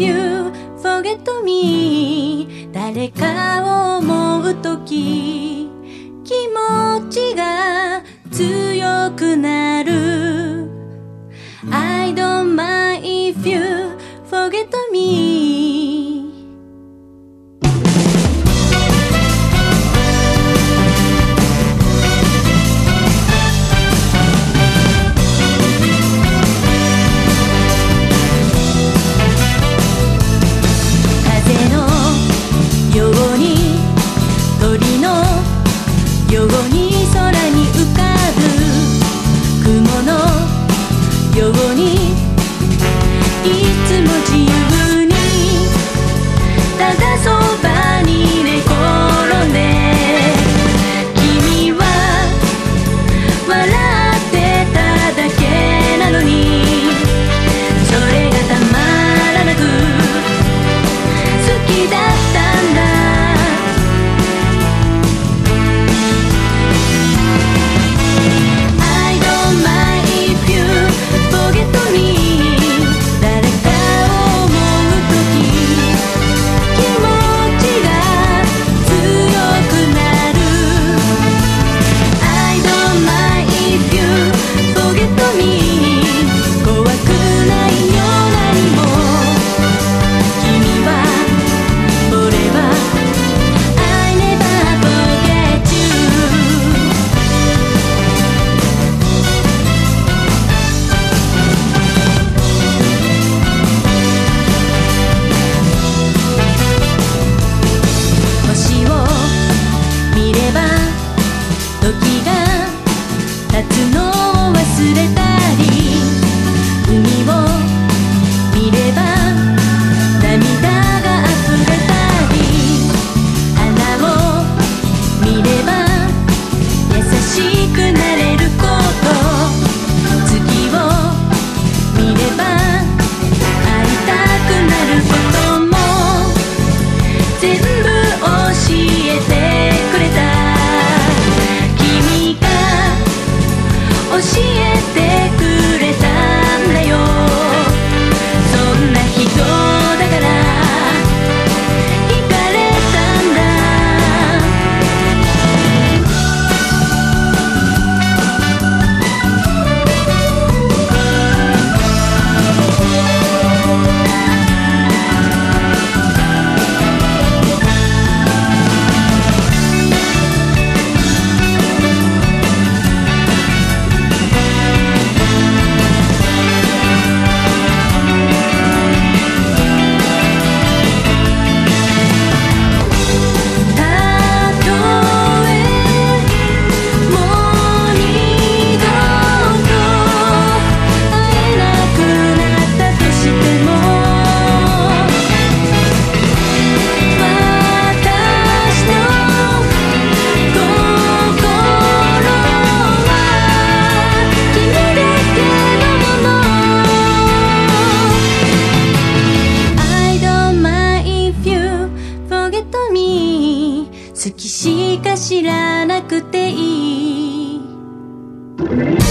you forget me 誰かを思うとき気持ちが強くなる I don't mind if you forget me ように。いつも自由。心。月しか知らなくていい。